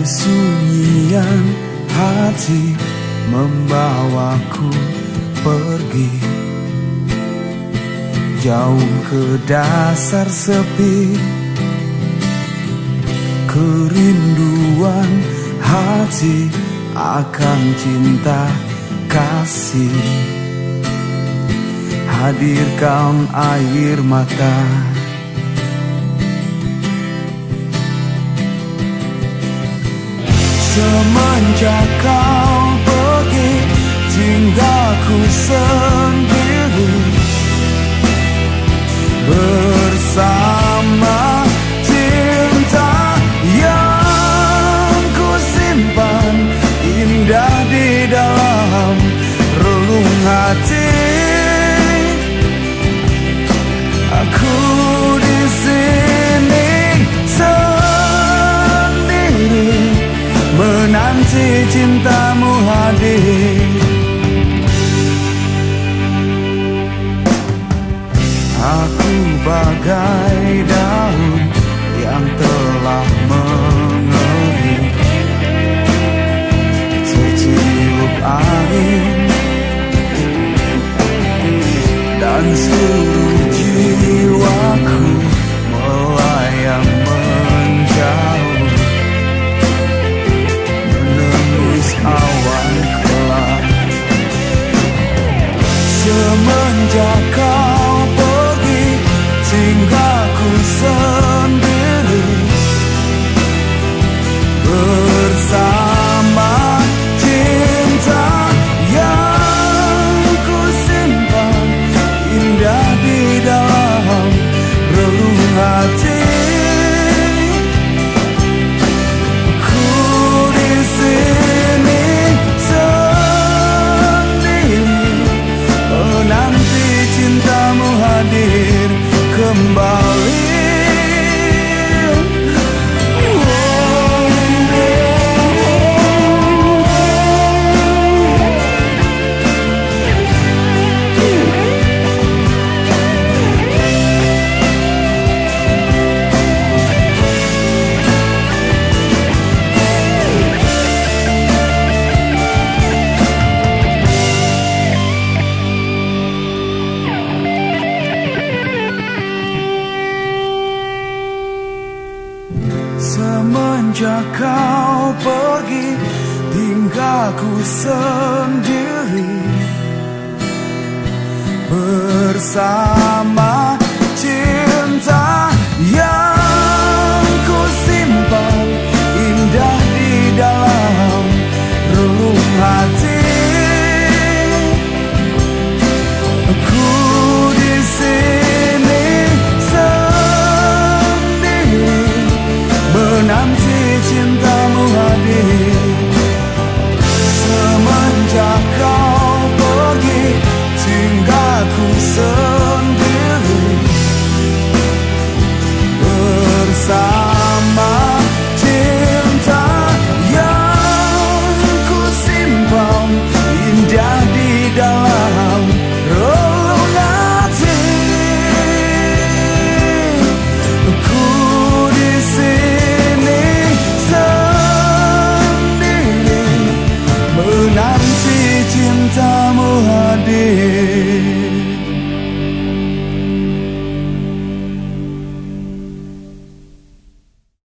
Kesunyian hati membawaku pergi. Jauh ke dasar sepi Kerinduan hati akan cinta kasih. Hadirkan air mata. Semenjak kau dan seluruh jiwaku melayang menjauh. Menembus awan kelam. Semenjak kau come by Semenjak kau pergi Tinggalku sendiri. Bersama